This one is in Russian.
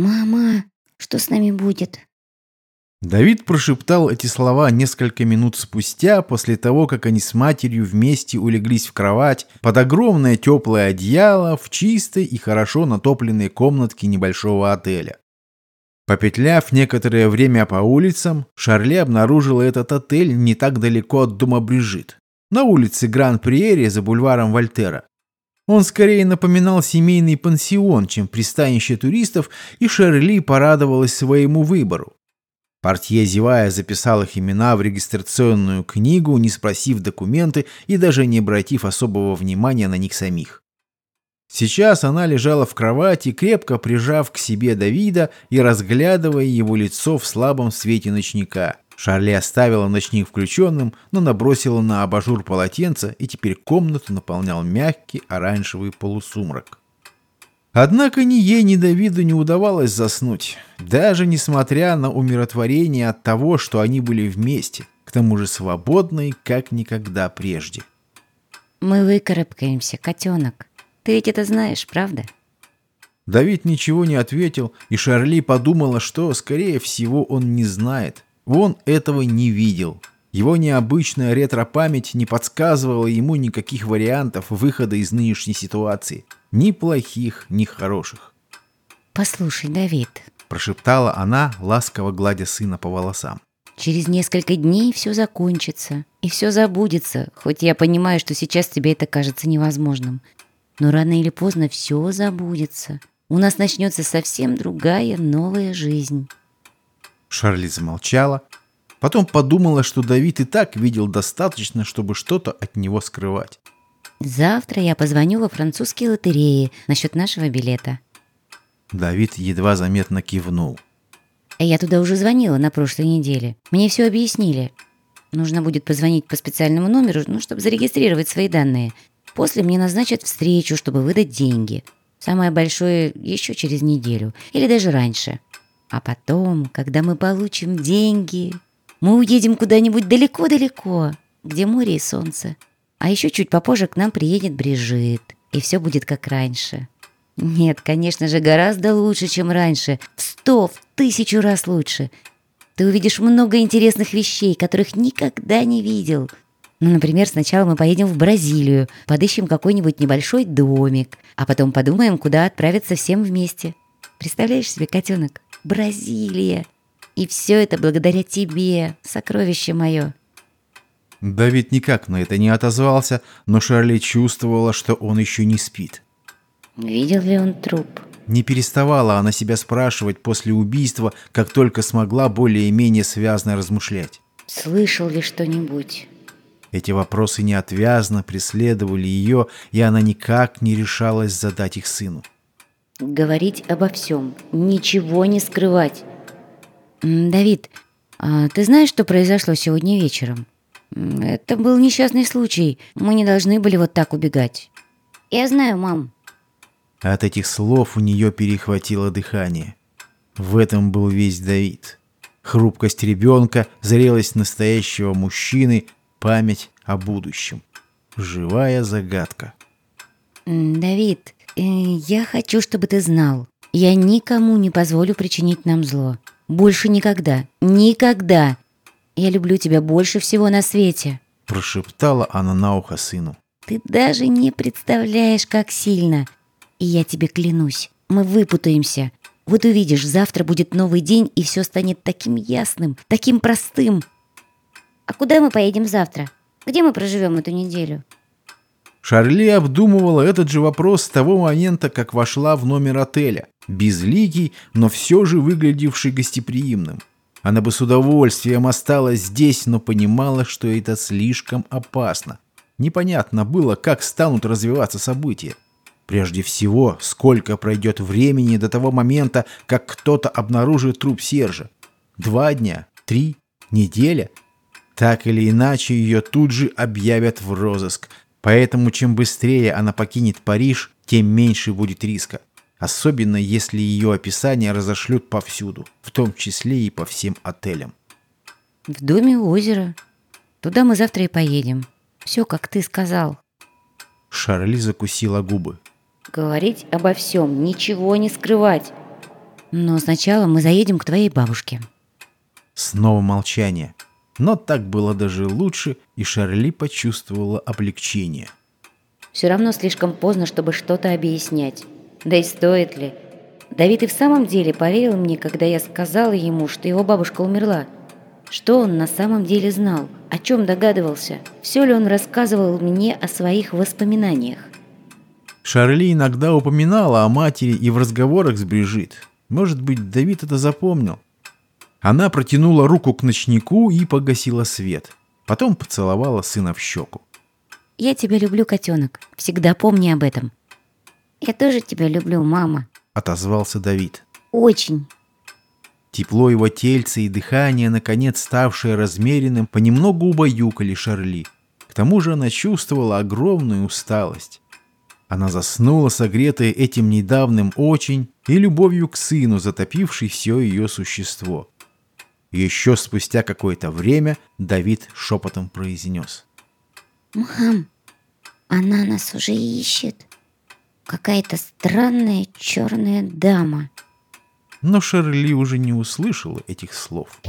«Мама, что с нами будет?» Давид прошептал эти слова несколько минут спустя, после того, как они с матерью вместе улеглись в кровать под огромное теплое одеяло в чистой и хорошо натопленной комнатке небольшого отеля. Попетляв некоторое время по улицам, Шарли обнаружила этот отель не так далеко от дома Брижит, на улице Гран-Приэри за бульваром Вольтера. Он скорее напоминал семейный пансион, чем пристанище туристов, и Шарли порадовалась своему выбору. Портье, зевая, записал их имена в регистрационную книгу, не спросив документы и даже не обратив особого внимания на них самих. Сейчас она лежала в кровати, крепко прижав к себе Давида и разглядывая его лицо в слабом свете ночника. Шарли оставила ночник включенным, но набросила на абажур полотенце, и теперь комнату наполнял мягкий оранжевый полусумрак. Однако ни ей, ни Давиду не удавалось заснуть, даже несмотря на умиротворение от того, что они были вместе, к тому же свободные, как никогда прежде. «Мы выкарабкаемся, котенок. Ты ведь это знаешь, правда?» Давид ничего не ответил, и Шарли подумала, что, скорее всего, он не знает. Он этого не видел. Его необычная ретро-память не подсказывала ему никаких вариантов выхода из нынешней ситуации. Ни плохих, ни хороших. «Послушай, Давид», – прошептала она, ласково гладя сына по волосам. «Через несколько дней все закончится, и все забудется, хоть я понимаю, что сейчас тебе это кажется невозможным. Но рано или поздно все забудется. У нас начнется совсем другая новая жизнь». Шарли замолчала, Потом подумала, что Давид и так видел достаточно, чтобы что-то от него скрывать. «Завтра я позвоню во французские лотереи насчет нашего билета». Давид едва заметно кивнул. «Я туда уже звонила на прошлой неделе. Мне все объяснили. Нужно будет позвонить по специальному номеру, ну, чтобы зарегистрировать свои данные. После мне назначат встречу, чтобы выдать деньги. Самое большое еще через неделю. Или даже раньше. А потом, когда мы получим деньги, мы уедем куда-нибудь далеко-далеко, где море и солнце. А еще чуть попозже к нам приедет Брижит, и все будет как раньше. Нет, конечно же, гораздо лучше, чем раньше. В сто, в тысячу раз лучше. Ты увидишь много интересных вещей, которых никогда не видел. Ну, например, сначала мы поедем в Бразилию, подыщем какой-нибудь небольшой домик, а потом подумаем, куда отправиться всем вместе. Представляешь себе, котенок? Бразилия! И все это благодаря тебе, сокровище мое». Давид никак на это не отозвался, но Шарли чувствовала, что он еще не спит. «Видел ли он труп?» Не переставала она себя спрашивать после убийства, как только смогла более-менее связно размышлять. «Слышал ли что-нибудь?» Эти вопросы неотвязно преследовали ее, и она никак не решалась задать их сыну. «Говорить обо всем, ничего не скрывать. «Давид, а ты знаешь, что произошло сегодня вечером? Это был несчастный случай. Мы не должны были вот так убегать». «Я знаю, мам». От этих слов у нее перехватило дыхание. В этом был весь Давид. Хрупкость ребенка, зрелость настоящего мужчины, память о будущем. Живая загадка. «Давид, я хочу, чтобы ты знал. Я никому не позволю причинить нам зло. Больше никогда. Никогда. Я люблю тебя больше всего на свете. Прошептала она на ухо сыну. Ты даже не представляешь, как сильно. И я тебе клянусь, мы выпутаемся. Вот увидишь, завтра будет новый день, и все станет таким ясным, таким простым. А куда мы поедем завтра? Где мы проживем эту неделю? Шарли обдумывала этот же вопрос с того момента, как вошла в номер отеля безликий, но все же выглядевший гостеприимным. Она бы с удовольствием осталась здесь, но понимала, что это слишком опасно. Непонятно было, как станут развиваться события. Прежде всего, сколько пройдет времени до того момента, как кто-то обнаружит труп Сержа. Два дня? Три? Неделя? Так или иначе, ее тут же объявят в розыск. Поэтому чем быстрее она покинет Париж, тем меньше будет риска особенно если ее описания разошлют повсюду, в том числе и по всем отелям. В доме у озера. Туда мы завтра и поедем. Все, как ты сказал. Шарли закусила губы. Говорить обо всем, ничего не скрывать. Но сначала мы заедем к твоей бабушке. Снова молчание. Но так было даже лучше, и Шарли почувствовала облегчение. Все равно слишком поздно, чтобы что-то объяснять. Да и стоит ли? Давид и в самом деле поверил мне, когда я сказала ему, что его бабушка умерла. Что он на самом деле знал? О чем догадывался? Все ли он рассказывал мне о своих воспоминаниях? Шарли иногда упоминала о матери и в разговорах с Брижит. Может быть, Давид это запомнил. Она протянула руку к ночнику и погасила свет. Потом поцеловала сына в щеку. «Я тебя люблю, котенок. Всегда помни об этом». «Я тоже тебя люблю, мама», — отозвался Давид. «Очень». Тепло его тельца и дыхание, наконец ставшее размеренным, понемногу убаюкали Шарли. К тому же она чувствовала огромную усталость. Она заснула, согретая этим недавним очень и любовью к сыну, затопившей все ее существо. Еще спустя какое-то время Давид шепотом произнес. «Мам, она нас уже ищет. Какая-то странная черная дама». Но Шерли уже не услышала этих слов.